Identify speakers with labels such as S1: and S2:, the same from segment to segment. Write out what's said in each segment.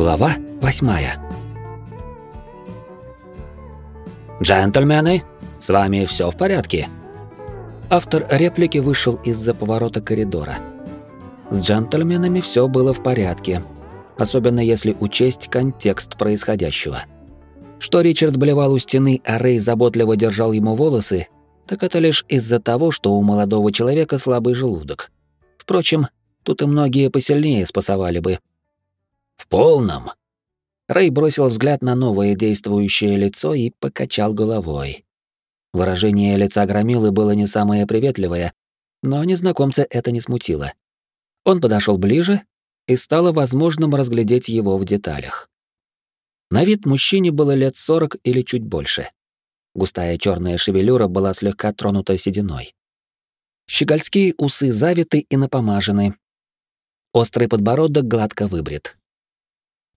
S1: Глава восьмая. «Джентльмены, с вами все в порядке?» Автор реплики вышел из-за поворота коридора. С джентльменами все было в порядке, особенно если учесть контекст происходящего. Что Ричард блевал у стены, а Рэй заботливо держал ему волосы, так это лишь из-за того, что у молодого человека слабый желудок. Впрочем, тут и многие посильнее спасовали бы. «В полном!» Рэй бросил взгляд на новое действующее лицо и покачал головой. Выражение лица Громилы было не самое приветливое, но незнакомца это не смутило. Он подошел ближе, и стало возможным разглядеть его в деталях. На вид мужчине было лет сорок или чуть больше. Густая черная шевелюра была слегка тронута сединой. Щегольские усы завиты и напомажены. Острый подбородок гладко выбрит.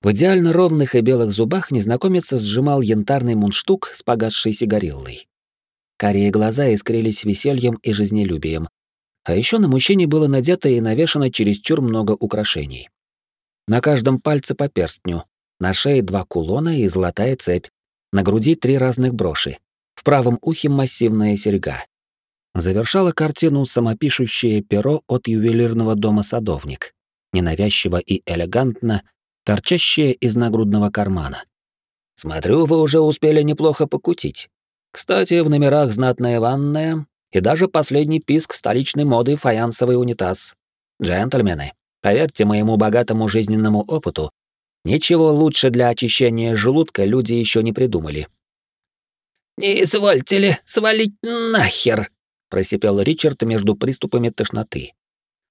S1: В идеально ровных и белых зубах незнакомец сжимал янтарный мундштук с погасшей сигариллой. Карие глаза искрились весельем и жизнелюбием. А еще на мужчине было надето и навешано чересчур много украшений. На каждом пальце по перстню, на шее два кулона и золотая цепь, на груди три разных броши, в правом ухе массивная серьга. Завершала картину самопишущее перо от ювелирного дома «Садовник», ненавязчиво и элегантно, торчащее из нагрудного кармана. «Смотрю, вы уже успели неплохо покутить», кстати, в номерах знатная ванная и даже последний писк столичной моды фаянсовый унитаз. Джентльмены, поверьте моему богатому жизненному опыту, ничего лучше для очищения желудка люди еще не придумали. «Не извольте ли свалить нахер?» — просипел Ричард между приступами тошноты.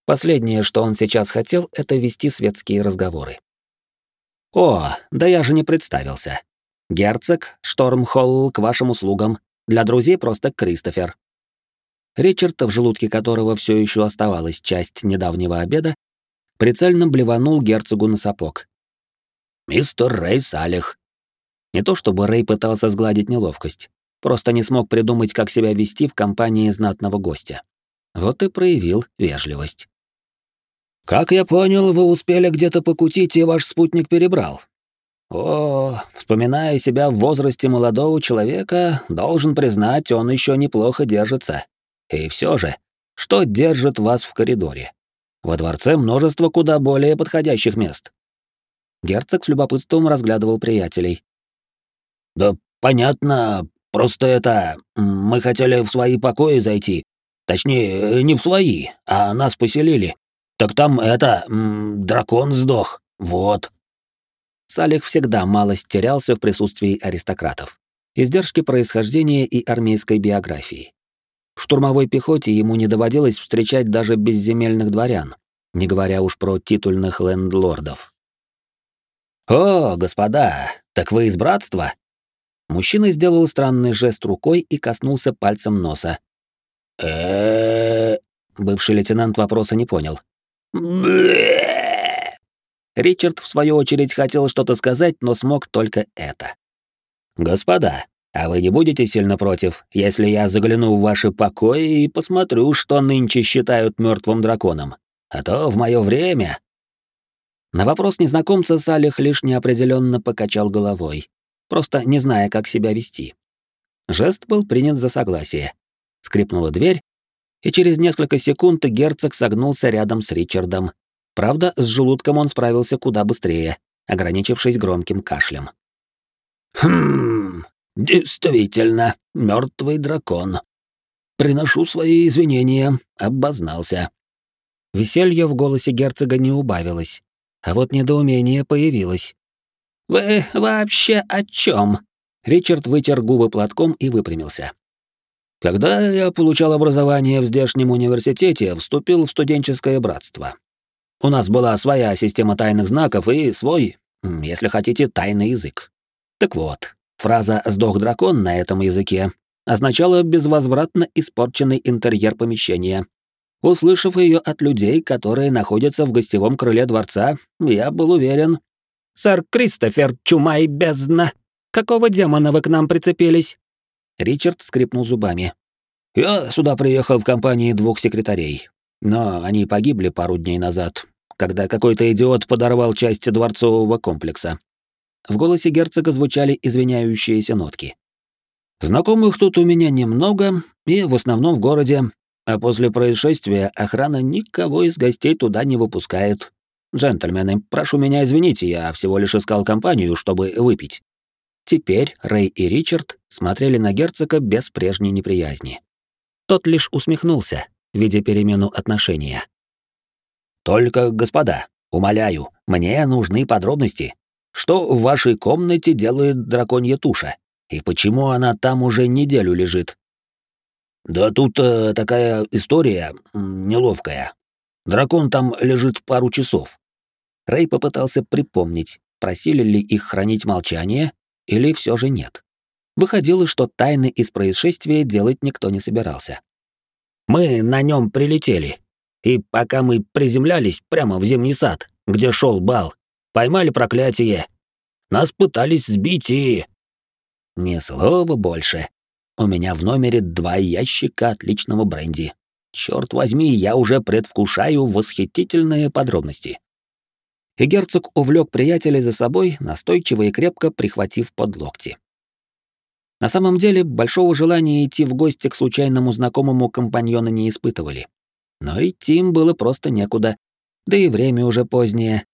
S1: Последнее, что он сейчас хотел, это вести светские разговоры. «О, да я же не представился. Герцог, Штормхолл к вашим услугам. Для друзей просто Кристофер. Ричард, в желудке которого все еще оставалась часть недавнего обеда, прицельно блеванул герцогу на сапог. «Мистер Рэй Салих». Не то чтобы Рэй пытался сгладить неловкость, просто не смог придумать, как себя вести в компании знатного гостя. Вот и проявил вежливость. «Как я понял, вы успели где-то покутить, и ваш спутник перебрал. О, вспоминая себя в возрасте молодого человека, должен признать, он еще неплохо держится. И все же, что держит вас в коридоре? Во дворце множество куда более подходящих мест. Герцог с любопытством разглядывал приятелей. Да понятно, просто это мы хотели в свои покои зайти. Точнее, не в свои, а нас поселили. Так там это дракон сдох. Вот. Салих всегда малость терялся в присутствии аристократов. Издержки происхождения и армейской биографии. В штурмовой пехоте ему не доводилось встречать даже безземельных дворян, не говоря уж про титульных лендлордов. «О, господа, так вы из братства?» Мужчина сделал странный жест рукой и коснулся пальцем носа. э Бывший лейтенант вопроса не понял. Ричард, в свою очередь, хотел что-то сказать, но смог только это. «Господа, а вы не будете сильно против, если я загляну в ваши покои и посмотрю, что нынче считают мертвым драконом? А то в мое время...» На вопрос незнакомца Салих лишь неопределенно покачал головой, просто не зная, как себя вести. Жест был принят за согласие. Скрипнула дверь, и через несколько секунд герцог согнулся рядом с Ричардом, Правда, с желудком он справился куда быстрее, ограничившись громким кашлем. «Хм, действительно, мертвый дракон. Приношу свои извинения, обознался». Веселье в голосе герцога не убавилось, а вот недоумение появилось. «Вы вообще о чем? Ричард вытер губы платком и выпрямился. «Когда я получал образование в здешнем университете, вступил в студенческое братство. У нас была своя система тайных знаков и свой, если хотите, тайный язык. Так вот, фраза «сдох дракон» на этом языке означала безвозвратно испорченный интерьер помещения. Услышав ее от людей, которые находятся в гостевом крыле дворца, я был уверен. «Сэр Кристофер, чума и бездна! Какого демона вы к нам прицепились?» Ричард скрипнул зубами. «Я сюда приехал в компании двух секретарей, но они погибли пару дней назад, когда какой-то идиот подорвал часть дворцового комплекса. В голосе герцога звучали извиняющиеся нотки. Знакомых тут у меня немного, и в основном в городе, а после происшествия охрана никого из гостей туда не выпускает. Джентльмены, прошу меня извинить, я всего лишь искал компанию, чтобы выпить. Теперь Рэй и Ричард смотрели на герцога без прежней неприязни. Тот лишь усмехнулся, видя перемену отношения. «Только, господа, умоляю, мне нужны подробности. Что в вашей комнате делает драконья туша? И почему она там уже неделю лежит?» «Да тут э, такая история неловкая. Дракон там лежит пару часов». Рэй попытался припомнить, просили ли их хранить молчание или все же нет. Выходило, что тайны из происшествия делать никто не собирался. «Мы на нем прилетели, и пока мы приземлялись прямо в зимний сад, где шел бал, поймали проклятие. Нас пытались сбить и...» «Ни слова больше. У меня в номере два ящика отличного бренди. Черт возьми, я уже предвкушаю восхитительные подробности и герцог увлек приятеля за собой, настойчиво и крепко прихватив под локти. На самом деле, большого желания идти в гости к случайному знакомому компаньона не испытывали. Но идти им было просто некуда, да и время уже позднее.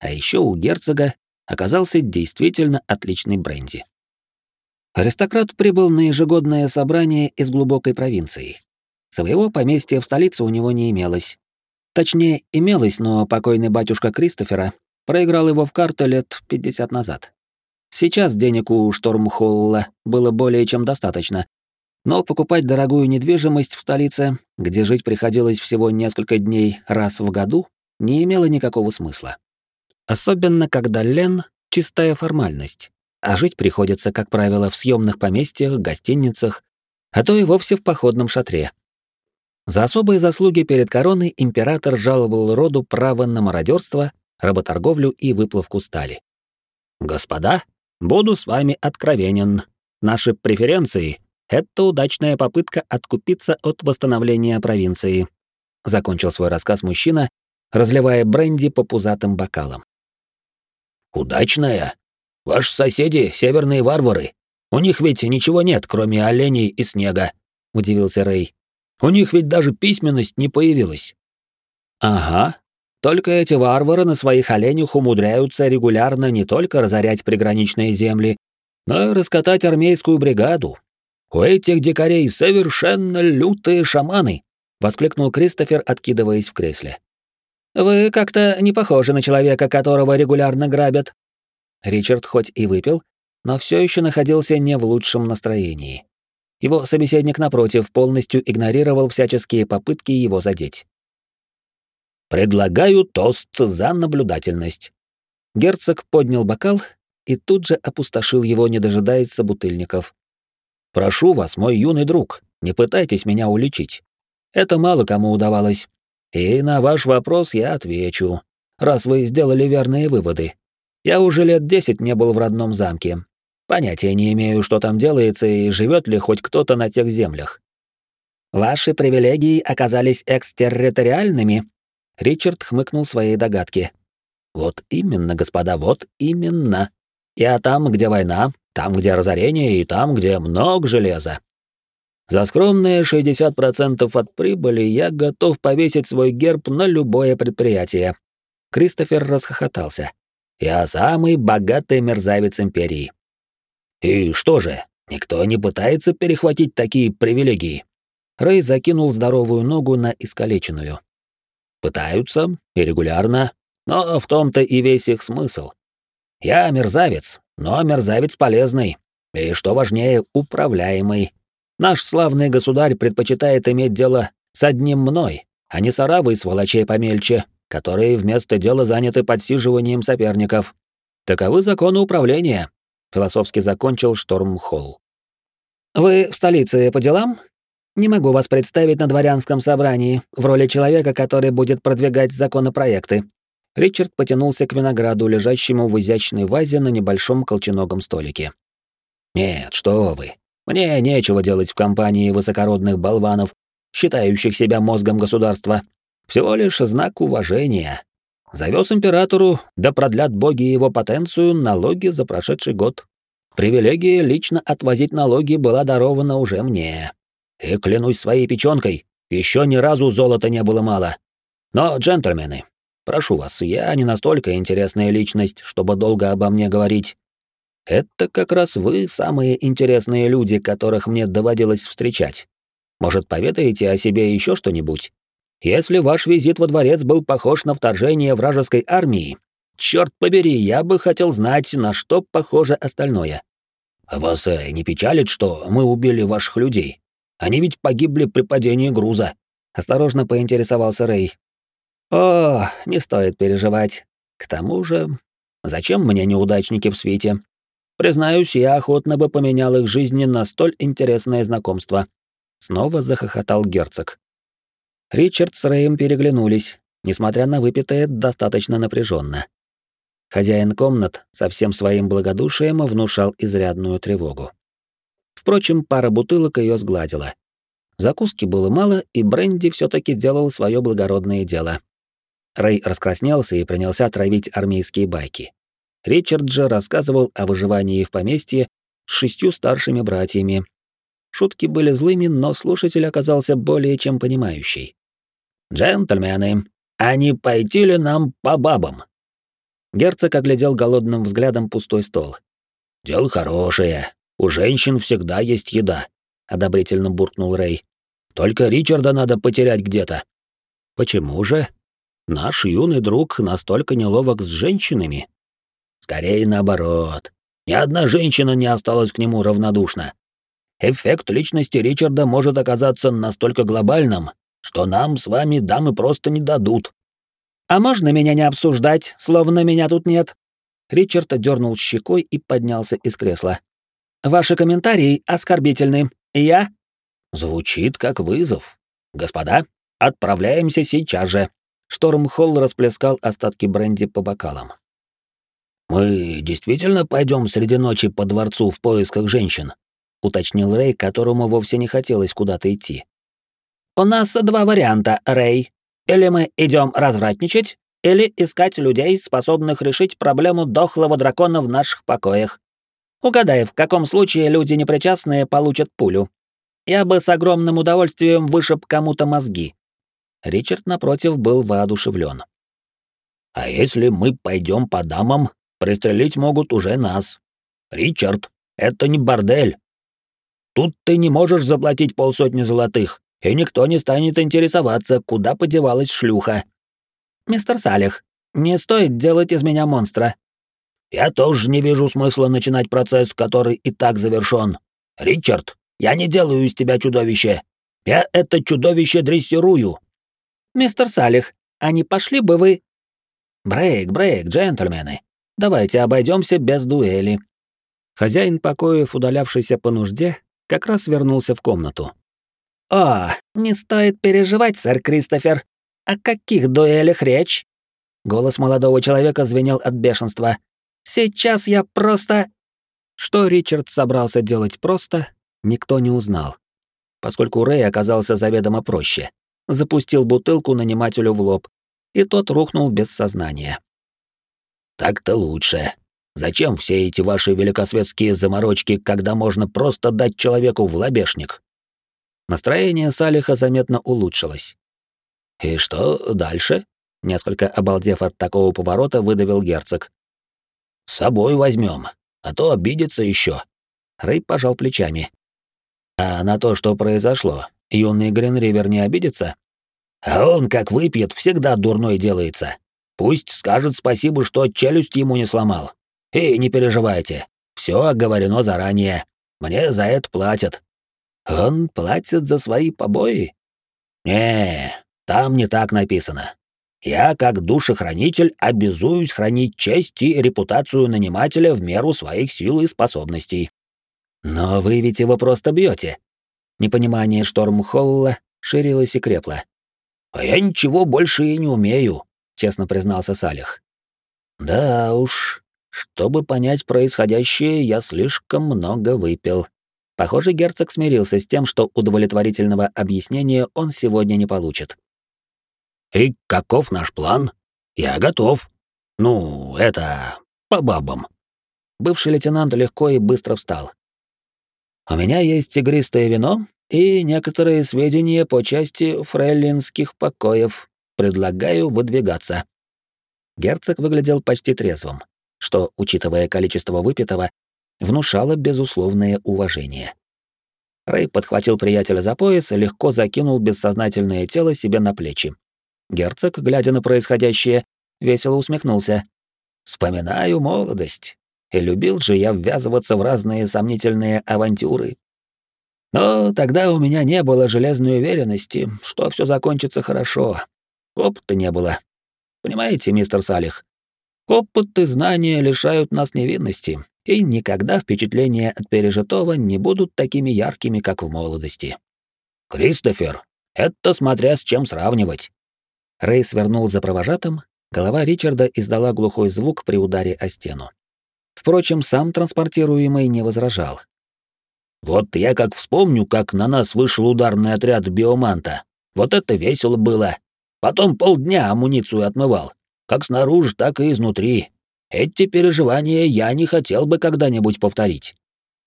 S1: А еще у герцога оказался действительно отличный бренди. Аристократ прибыл на ежегодное собрание из глубокой провинции. Своего поместья в столице у него не имелось, Точнее, имелось, но покойный батюшка Кристофера проиграл его в карты лет 50 назад. Сейчас денег у Штормхолла было более чем достаточно, но покупать дорогую недвижимость в столице, где жить приходилось всего несколько дней раз в году, не имело никакого смысла. Особенно, когда Лен — чистая формальность, а жить приходится, как правило, в съемных поместьях, гостиницах, а то и вовсе в походном шатре, за особые заслуги перед короной император жаловал роду право на мародерство, работорговлю и выплавку стали. «Господа, буду с вами откровенен. Наши преференции — это удачная попытка откупиться от восстановления провинции», — закончил свой рассказ мужчина, разливая бренди по пузатым бокалам. «Удачная? Ваши соседи — северные варвары. У них ведь ничего нет, кроме оленей и снега», — удивился Рэй. У них ведь даже письменность не появилась. Ага. Только эти варвары на своих оленях умудряются регулярно не только разорять приграничные земли, но и раскатать армейскую бригаду. У этих дикарей совершенно лютые шаманы, воскликнул Кристофер, откидываясь в кресле. Вы как-то не похожи на человека, которого регулярно грабят. Ричард хоть и выпил, но все еще находился не в лучшем настроении. Его собеседник, напротив, полностью игнорировал всяческие попытки его задеть. «Предлагаю тост за наблюдательность». Герцог поднял бокал и тут же опустошил его, не дожидаясь собутыльников. «Прошу вас, мой юный друг, не пытайтесь меня уличить. Это мало кому удавалось. И на ваш вопрос я отвечу, раз вы сделали верные выводы. Я уже лет десять не был в родном замке, Понятия не имею, что там делается и живет ли хоть кто-то на тех землях. Ваши привилегии оказались экстерриториальными? Ричард хмыкнул своей догадки. Вот именно, господа, вот именно. Я там, где война, там, где разорение и там, где много железа. За скромные 60% от прибыли я готов повесить свой герб на любое предприятие. Кристофер расхохотался. Я самый богатый мерзавец империи. И что же, никто не пытается перехватить такие привилегии? Рэй закинул здоровую ногу на искалеченную. Пытаются, и регулярно, но в том-то и весь их смысл. Я мерзавец, но мерзавец полезный, и, что важнее, управляемый. Наш славный государь предпочитает иметь дело с одним мной, а не с оравой сволочей помельче, которые вместо дела заняты подсиживанием соперников. Таковы законы управления философски закончил Штормхолл. Вы в столице по делам? Не могу вас представить на дворянском собрании в роли человека, который будет продвигать законопроекты. Ричард потянулся к винограду, лежащему в изящной вазе на небольшом колченогом столике. Нет, что вы. Мне нечего делать в компании высокородных болванов, считающих себя мозгом государства. Всего лишь знак уважения. Завез императору, да продлят боги его потенцию, налоги за прошедший год. Привилегия лично отвозить налоги была дарована уже мне. И клянусь своей печенкой, еще ни разу золота не было мало. Но, джентльмены, прошу вас, я не настолько интересная личность, чтобы долго обо мне говорить. Это как раз вы самые интересные люди, которых мне доводилось встречать. Может, поведаете о себе еще что-нибудь? Если ваш визит во дворец был похож на вторжение вражеской армии, черт побери, я бы хотел знать, на что похоже остальное. Вас э, не печалит, что мы убили ваших людей? Они ведь погибли при падении груза. Осторожно поинтересовался Рэй. О, не стоит переживать. К тому же, зачем мне неудачники в свете? Признаюсь, я охотно бы поменял их жизни на столь интересное знакомство. Снова захохотал герцог. Ричард с Рэем переглянулись, несмотря на выпитое достаточно напряженно. Хозяин комнат со всем своим благодушием внушал изрядную тревогу. Впрочем, пара бутылок ее сгладила. Закуски было мало, и Бренди все таки делал свое благородное дело. Рэй раскраснелся и принялся травить армейские байки. Ричард же рассказывал о выживании в поместье с шестью старшими братьями. Шутки были злыми, но слушатель оказался более чем понимающий. «Джентльмены, а не пойти ли нам по бабам?» Герцог оглядел голодным взглядом пустой стол. «Дело хорошее. У женщин всегда есть еда», — одобрительно буркнул Рэй. «Только Ричарда надо потерять где-то». «Почему же? Наш юный друг настолько неловок с женщинами?» Скорее наоборот. Ни одна женщина не осталась к нему равнодушна. Эффект личности Ричарда может оказаться настолько глобальным, что нам с вами дамы просто не дадут. А можно меня не обсуждать, словно меня тут нет? Ричард дернул щекой и поднялся из кресла. Ваши комментарии оскорбительны. Я звучит как вызов. Господа, отправляемся сейчас же. Штормхолл расплескал остатки бренди по бокалам. «Мы действительно пойдем среди ночи по дворцу в поисках женщин?» — уточнил Рэй, которому вовсе не хотелось куда-то идти. «У нас два варианта, Рэй. Или мы идем развратничать, или искать людей, способных решить проблему дохлого дракона в наших покоях. Угадай, в каком случае люди непричастные получат пулю. Я бы с огромным удовольствием вышиб кому-то мозги». Ричард, напротив, был воодушевлен. «А если мы пойдем по дамам Пристрелить могут уже нас. Ричард, это не бордель. Тут ты не можешь заплатить полсотни золотых, и никто не станет интересоваться, куда подевалась шлюха. Мистер Салих, не стоит делать из меня монстра. Я тоже не вижу смысла начинать процесс, который и так завершен. Ричард, я не делаю из тебя чудовище. Я это чудовище дрессирую. Мистер Салих, а не пошли бы вы... Брейк, брейк, джентльмены. Давайте обойдемся без дуэли. Хозяин покоев, удалявшийся по нужде, как раз вернулся в комнату. «О, не стоит переживать, сэр Кристофер. О каких дуэлях речь?» Голос молодого человека звенел от бешенства. «Сейчас я просто...» Что Ричард собрался делать просто, никто не узнал, поскольку Рэй оказался заведомо проще. Запустил бутылку нанимателю в лоб, и тот рухнул без сознания. Так-то лучше. Зачем все эти ваши великосветские заморочки, когда можно просто дать человеку в лобешник? Настроение Салиха заметно улучшилось. И что дальше? Несколько обалдев от такого поворота, выдавил герцог. С собой возьмем, а то обидится еще. Рэй пожал плечами. А на то, что произошло, юный Гринривер не обидится? А он, как выпьет, всегда дурной делается. Пусть скажет спасибо, что челюсть ему не сломал. И не переживайте, все оговорено заранее. Мне за это платят. Он платит за свои побои? Не, там не так написано. Я, как душехранитель, обязуюсь хранить честь и репутацию нанимателя в меру своих сил и способностей. Но вы ведь его просто бьете. Непонимание Штормхолла ширилось и крепло. А я ничего больше и не умею честно признался Салих. Да уж, чтобы понять происходящее, я слишком много выпил. Похоже, герцог смирился с тем, что удовлетворительного объяснения он сегодня не получит. «И каков наш план?»
S2: Я готов. Ну, это... по бабам».
S1: Бывший лейтенант легко и быстро встал. «У меня есть игристое вино и некоторые сведения по части фрейлинских покоев. Предлагаю выдвигаться». Герцог выглядел почти трезвым, что, учитывая количество выпитого, внушало безусловное уважение. Рэй подхватил приятеля за пояс и легко закинул бессознательное тело себе на плечи. Герцог, глядя на происходящее, весело усмехнулся. «Вспоминаю молодость. И любил же я ввязываться в разные сомнительные авантюры. Но тогда у меня не было железной уверенности, что все закончится хорошо. Опыта не было. Понимаете, мистер Салих? Опыт и знания лишают нас невинности, и никогда впечатления от пережитого не будут такими яркими, как в молодости. «Кристофер, это смотря с чем сравнивать». Рэй свернул за провожатым, голова Ричарда издала глухой звук при ударе о стену. Впрочем, сам транспортируемый не возражал. «Вот я как вспомню, как на нас вышел ударный отряд биоманта. Вот это весело было. Потом полдня амуницию отмывал. Как снаружи, так и изнутри. Эти переживания я не хотел бы когда-нибудь повторить.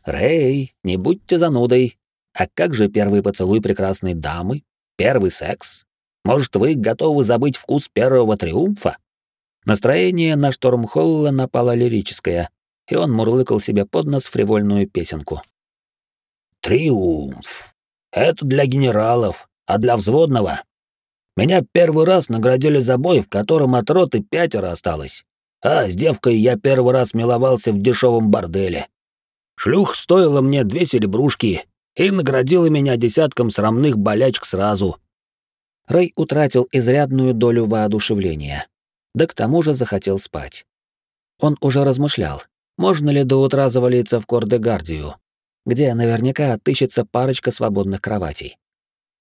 S1: Рэй, не будьте занудой. А как же первый поцелуй прекрасной дамы? Первый секс? Может, вы готовы забыть вкус первого триумфа? Настроение на шторм Холла напало лирическое, и он мурлыкал себе под нос фривольную песенку.
S2: «Триумф! Это для генералов, а для взводного? Меня первый раз наградили за бой, в котором от роты пятеро осталось. А с девкой я первый раз миловался в дешевом борделе. Шлюх стоила мне две серебрушки и наградила меня десятком срамных болячек сразу.
S1: Рэй утратил изрядную долю воодушевления, да к тому же захотел спать. Он уже размышлял, можно ли до утра завалиться в Кордегардию, где наверняка отыщется парочка свободных кроватей.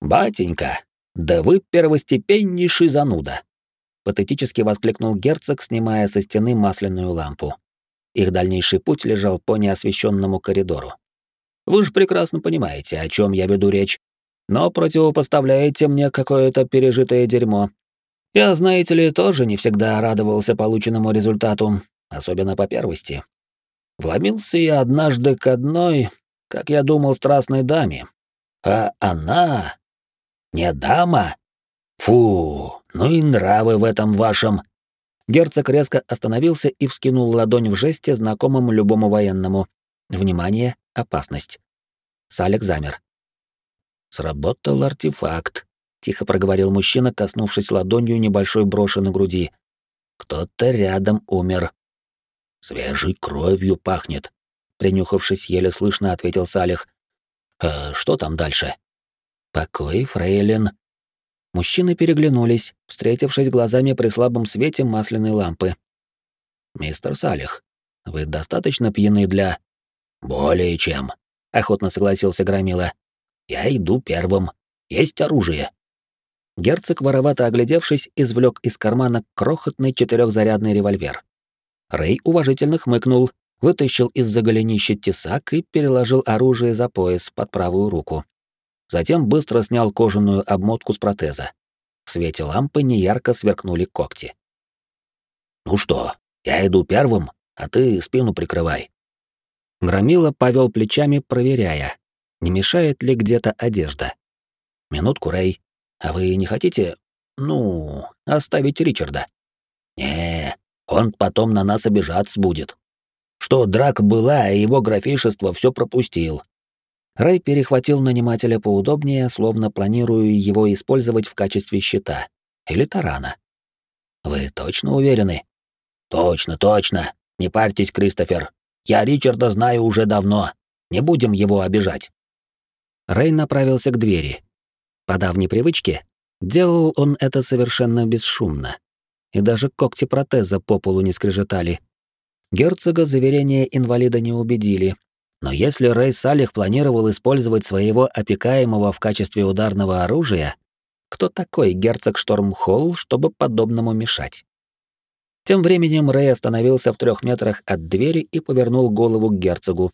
S1: «Батенька, да вы первостепеннейший зануда!» патетически воскликнул герцог, снимая со стены масляную лампу. Их дальнейший путь лежал по неосвещенному коридору. Вы же прекрасно понимаете, о чем я веду речь, но противопоставляете мне какое-то пережитое дерьмо. Я, знаете ли, тоже не всегда радовался полученному результату, особенно по первости. Вломился я однажды к одной, как я думал, страстной даме. А она... Не дама? Фу, ну и нравы в этом вашем. Герцог резко остановился и вскинул ладонь в жесте, знакомом любому военному. Внимание, опасность. Салик замер. Сработал артефакт, тихо проговорил мужчина, коснувшись ладонью небольшой броши на груди. Кто-то рядом умер. Свежей кровью пахнет, принюхавшись, еле слышно ответил Салих. «А что там дальше?» «Покой, фрейлин», Мужчины переглянулись, встретившись глазами при слабом свете масляной лампы. «Мистер Салих, вы достаточно пьяны для...» «Более чем», — охотно согласился Громила. «Я иду первым. Есть оружие». Герцог, воровато оглядевшись, извлек из кармана крохотный четырехзарядный револьвер. Рэй уважительно хмыкнул, вытащил из-за голенища тесак и переложил оружие за пояс под правую руку. Затем быстро снял кожаную обмотку с протеза. В свете лампы неярко сверкнули когти. «Ну что, я иду первым, а ты спину прикрывай». Громила повел плечами, проверяя, не мешает ли где-то одежда. «Минутку, Рэй. А вы не хотите, ну, оставить Ричарда?» «Не, он потом на нас обижаться будет. Что драка была, и его графишество все пропустил, Рэй перехватил нанимателя поудобнее, словно планируя его использовать в качестве щита. Или тарана. «Вы точно уверены?» «Точно, точно. Не парьтесь, Кристофер. Я Ричарда знаю уже давно. Не будем его обижать». Рэй направился к двери. По давней привычке, делал он это совершенно бесшумно. И даже когти протеза по полу не скрежетали. Герцога заверения инвалида не убедили, но если Рэй Салих планировал использовать своего опекаемого в качестве ударного оружия, кто такой герцог Штормхолл, чтобы подобному мешать? Тем временем Рэй остановился в трех метрах от двери и повернул голову к герцогу.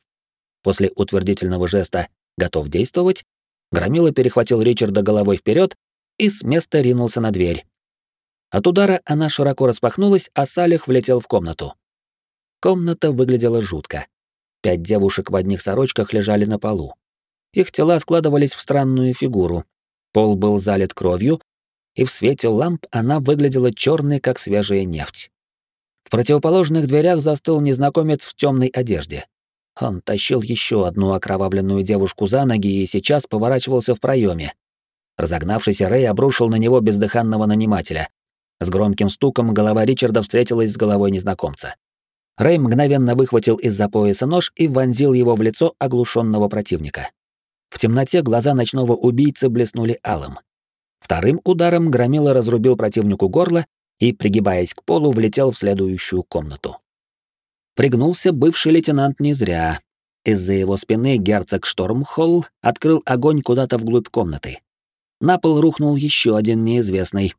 S1: После утвердительного жеста «готов действовать», Громила перехватил Ричарда головой вперед и с места ринулся на дверь. От удара она широко распахнулась, а Салих влетел в комнату. Комната выглядела жутко. Пять девушек в одних сорочках лежали на полу. Их тела складывались в странную фигуру. Пол был залит кровью, и в свете ламп она выглядела черной, как свежая нефть. В противоположных дверях застыл незнакомец в темной одежде. Он тащил еще одну окровавленную девушку за ноги и сейчас поворачивался в проеме. Разогнавшийся Рэй обрушил на него бездыханного нанимателя. С громким стуком голова Ричарда встретилась с головой незнакомца. Рэй мгновенно выхватил из-за пояса нож и вонзил его в лицо оглушенного противника. В темноте глаза ночного убийцы блеснули алым. Вторым ударом Громила разрубил противнику горло и, пригибаясь к полу, влетел в следующую комнату. Пригнулся бывший лейтенант не зря. Из-за его спины герцог Штормхолл открыл огонь куда-то вглубь комнаты. На пол рухнул еще один неизвестный.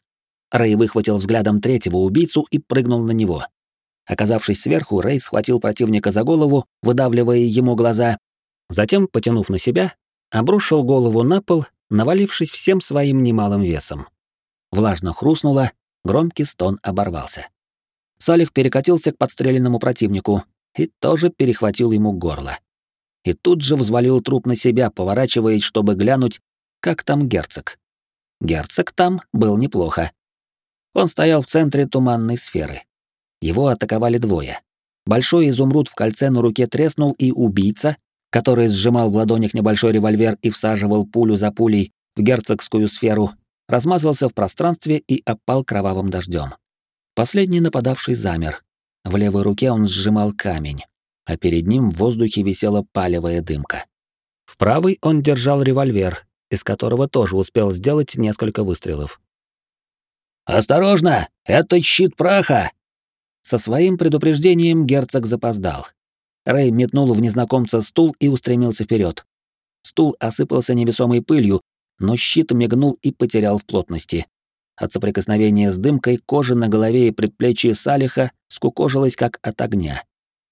S1: Рэй выхватил взглядом третьего убийцу и прыгнул на него. Оказавшись сверху, Рэй схватил противника за голову, выдавливая ему глаза. Затем, потянув на себя, обрушил голову на пол, навалившись всем своим немалым весом. Влажно хрустнуло, громкий стон оборвался. Салих перекатился к подстреленному противнику и тоже перехватил ему горло. И тут же взвалил труп на себя, поворачиваясь, чтобы глянуть, как там герцог. Герцог там был неплохо. Он стоял в центре туманной сферы. Его атаковали двое. Большой изумруд в кольце на руке треснул, и убийца, который сжимал в ладонях небольшой револьвер и всаживал пулю за пулей в герцогскую сферу, размазался в пространстве и опал кровавым дождем. Последний нападавший замер. В левой руке он сжимал камень, а перед ним в воздухе висела палевая дымка. В правой он держал револьвер, из которого тоже успел сделать несколько выстрелов.
S2: «Осторожно! Это щит праха!»
S1: Со своим предупреждением герцог запоздал. Рэй метнул в незнакомца стул и устремился вперед. Стул осыпался невесомой пылью, но щит мигнул и потерял в плотности. От соприкосновения с дымкой кожа на голове и предплечье Салиха скукожилась как от огня.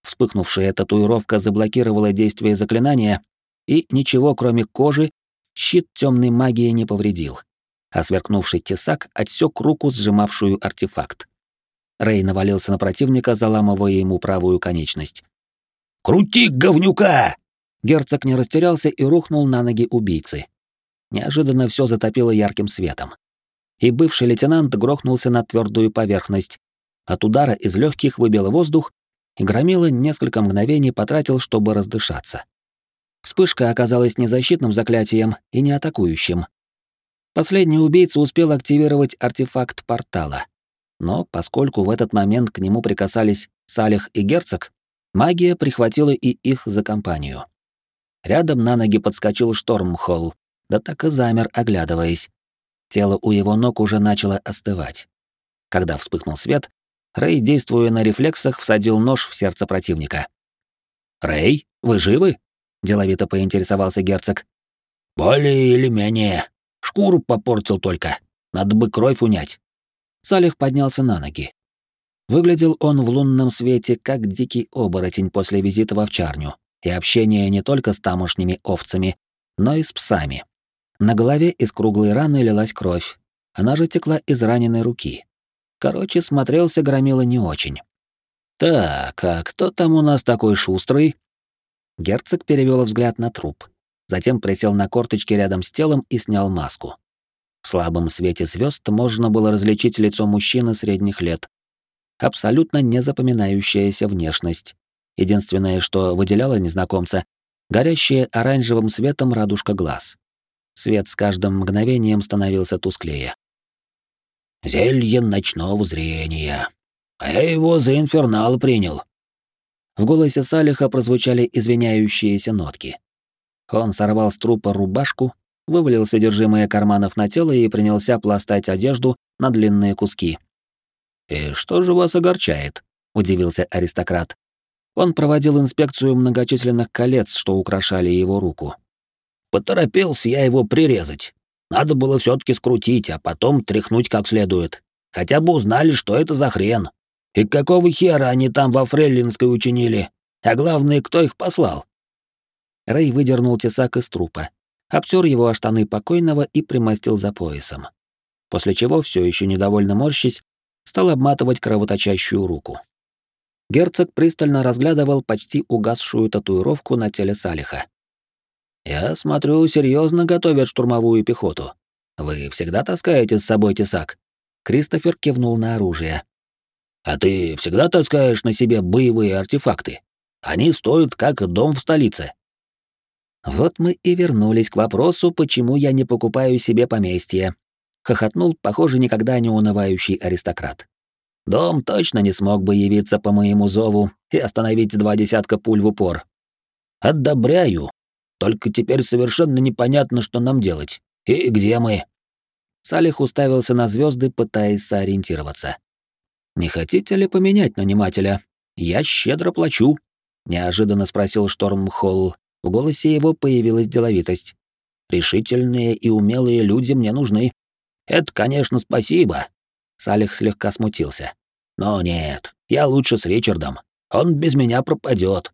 S1: Вспыхнувшая татуировка заблокировала действие заклинания, и ничего, кроме кожи, щит темной магии не повредил. А сверкнувший тесак отсек руку, сжимавшую артефакт. Рэй навалился на противника, заламывая ему правую конечность.
S2: «Крути, говнюка!»
S1: Герцог не растерялся и рухнул на ноги убийцы. Неожиданно все затопило ярким светом. И бывший лейтенант грохнулся на твердую поверхность. От удара из легких выбило воздух, и громило несколько мгновений потратил, чтобы раздышаться. Вспышка оказалась не защитным заклятием и не атакующим. Последний убийца успел активировать артефакт портала. Но поскольку в этот момент к нему прикасались Салих и Герцог, магия прихватила и их за компанию. Рядом на ноги подскочил Штормхолл, да так и замер, оглядываясь. Тело у его ног уже начало остывать. Когда вспыхнул свет, Рэй, действуя на рефлексах, всадил нож в сердце противника. «Рэй, вы живы?» — деловито поинтересовался герцог.
S2: «Более или менее. Шкуру попортил только. Надо бы кровь унять».
S1: Салих поднялся на ноги. Выглядел он в лунном свете как дикий оборотень после визита в овчарню и общения не только с тамошними овцами, но и с псами. На голове из круглой раны лилась кровь, она же текла из раненой руки. Короче, смотрелся громила не очень. «Так, а кто там у нас такой шустрый?» Герцог перевел взгляд на труп, затем присел на корточки рядом с телом и снял маску. В слабом свете звезд можно было различить лицо мужчины средних лет. Абсолютно незапоминающаяся внешность. Единственное, что выделяло незнакомца — горящая оранжевым светом радужка глаз. Свет с каждым мгновением становился тусклее.
S2: «Зелье ночного зрения. А я его за инфернал принял».
S1: В голосе Салиха прозвучали извиняющиеся нотки. Он сорвал с трупа рубашку, вывалил содержимое карманов на тело и принялся пластать одежду на длинные куски. «И что же вас огорчает?» — удивился аристократ. Он проводил инспекцию многочисленных колец, что украшали его руку.
S2: «Поторопился я его прирезать. Надо было все таки скрутить, а потом тряхнуть как следует. Хотя бы узнали, что это за хрен. И какого хера они там во Фреллинской учинили? А главное, кто их послал?»
S1: Рэй выдернул тесак из трупа, обтер его о штаны покойного и примостил за поясом. После чего, все еще недовольно морщись, стал обматывать кровоточащую руку. Герцог пристально разглядывал почти угасшую татуировку на теле Салиха. «Я смотрю, серьезно готовят штурмовую пехоту. Вы всегда таскаете с собой тесак?» Кристофер кивнул на оружие. «А ты всегда таскаешь на себе боевые артефакты? Они стоят как дом в столице». Вот мы и вернулись к вопросу, почему я не покупаю себе поместье. Хохотнул, похоже, никогда не унывающий аристократ. Дом точно не смог бы явиться по моему зову и остановить два десятка пуль в упор. Одобряю. Только теперь совершенно непонятно, что нам делать. И где мы? Салих уставился на звезды, пытаясь сориентироваться. Не хотите ли поменять нанимателя? Я щедро плачу, неожиданно спросил Шторм Холл. В голосе его появилась деловитость. Решительные и умелые люди мне нужны. Это, конечно, спасибо. Салих слегка смутился. Но нет, я лучше с Ричардом. Он без меня пропадет.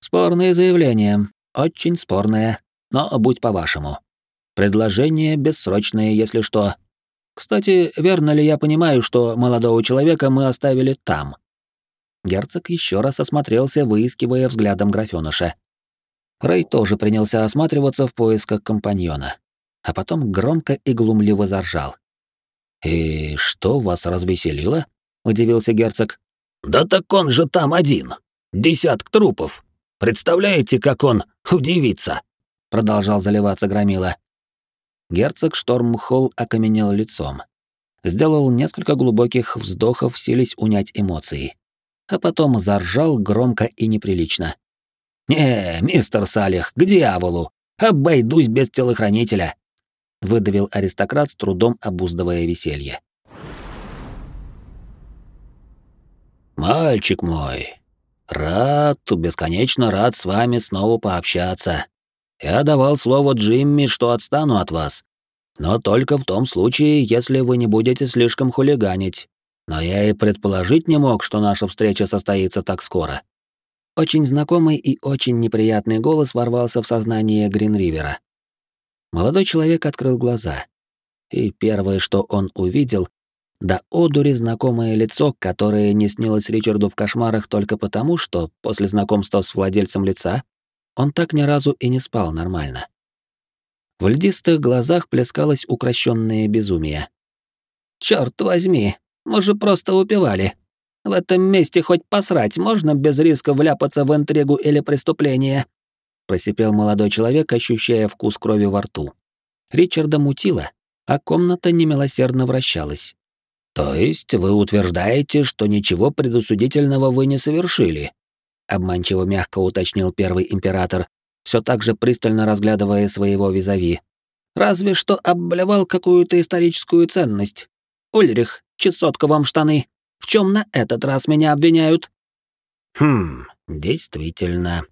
S1: Спорное заявление, очень спорное, но будь по-вашему. Предложение бессрочное, если что. Кстати, верно ли я понимаю, что молодого человека мы оставили там? Герцог еще раз осмотрелся, выискивая взглядом графёныша. Рэй тоже принялся осматриваться в поисках компаньона, а потом громко и глумливо заржал. «И что вас развеселило?» — удивился герцог. «Да так он же там один. Десяток трупов. Представляете, как он удивится?» — продолжал заливаться Громила. Герцог Штормхолл окаменел лицом. Сделал несколько глубоких вздохов, сились унять эмоции. А потом заржал громко и неприлично. «Не, мистер Салих, к дьяволу! Обойдусь без телохранителя!» — выдавил аристократ с трудом обуздывая веселье. «Мальчик мой, рад, бесконечно рад с вами снова пообщаться. Я давал слово Джимми, что отстану от вас, но только в том случае, если вы не будете слишком хулиганить. Но я и предположить не мог, что наша встреча состоится так скоро. Очень знакомый и очень неприятный голос ворвался в сознание Гринривера. Молодой человек открыл глаза. И первое, что он увидел, да одури знакомое лицо, которое не снилось Ричарду в кошмарах только потому, что после знакомства с владельцем лица он так ни разу и не спал нормально. В льдистых глазах плескалось укращенное безумие. «Чёрт возьми, мы же просто упивали», в этом месте хоть посрать можно без риска вляпаться в интригу или преступление?» Просипел молодой человек, ощущая вкус крови во рту. Ричарда мутило, а комната немилосердно вращалась. «То есть вы утверждаете, что ничего предусудительного вы не совершили?» Обманчиво мягко уточнил первый император, все так же пристально разглядывая своего визави. «Разве что обблевал какую-то историческую ценность. Ульрих, чесотка вам штаны!» Чем на этот раз меня обвиняют? Хм, действительно.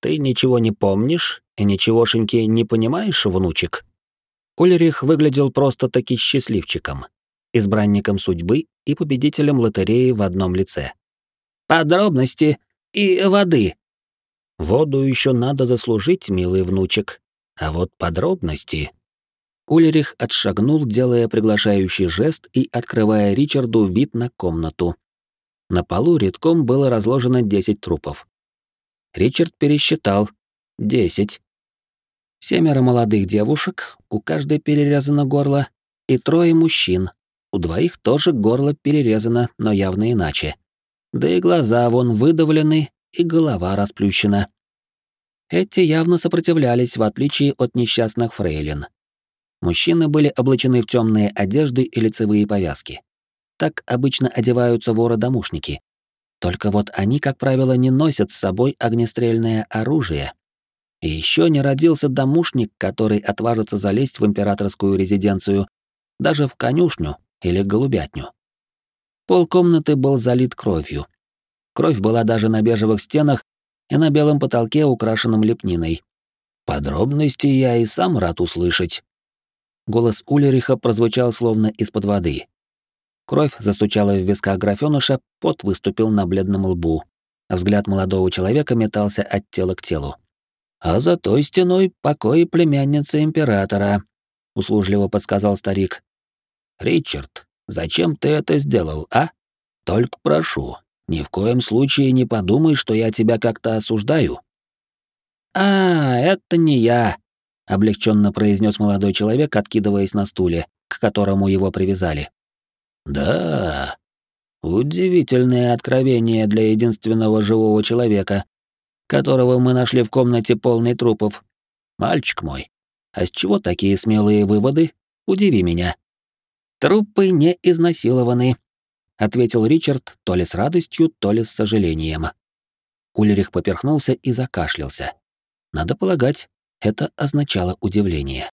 S1: Ты ничего не помнишь и ничегошеньки не понимаешь, внучек? Ульрих выглядел просто-таки счастливчиком, избранником судьбы и победителем лотереи в одном лице. Подробности и воды. Воду еще надо заслужить, милый внучек, а вот подробности Ульрих отшагнул, делая приглашающий жест и открывая Ричарду вид на комнату. На полу редком было разложено 10 трупов. Ричард пересчитал. 10. Семеро молодых девушек, у каждой перерезано горло, и трое мужчин. У двоих тоже горло перерезано, но явно иначе. Да и глаза вон выдавлены, и голова расплющена. Эти явно сопротивлялись, в отличие от несчастных фрейлин. Мужчины были облачены в темные одежды и лицевые повязки. Так обычно одеваются воры-домушники. Только вот они, как правило, не носят с собой огнестрельное оружие. И еще не родился домушник, который отважится залезть в императорскую резиденцию, даже в конюшню или голубятню. Пол комнаты был залит кровью. Кровь была даже на бежевых стенах и на белом потолке, украшенном лепниной. Подробности я и сам рад услышать, Голос Улериха прозвучал словно из-под воды. Кровь застучала в висках графёныша, пот выступил на бледном лбу. А взгляд молодого человека метался от тела к телу. «А за той стеной покой племянницы императора», — услужливо подсказал старик. «Ричард,
S2: Зачем ты это сделал, а? Только прошу, ни в коем случае не подумай, что я тебя как-то осуждаю.
S1: А, это не я, облегченно произнес молодой человек, откидываясь на стуле, к которому его привязали.
S2: Да. Удивительное откровение для единственного живого человека, которого мы нашли в комнате полной трупов. Мальчик мой, а с чего такие смелые выводы? Удиви меня.
S1: Трупы не изнасилованы, ответил Ричард то ли с радостью, то ли с сожалением. Ульрих поперхнулся и закашлялся. Надо полагать, это означало удивление.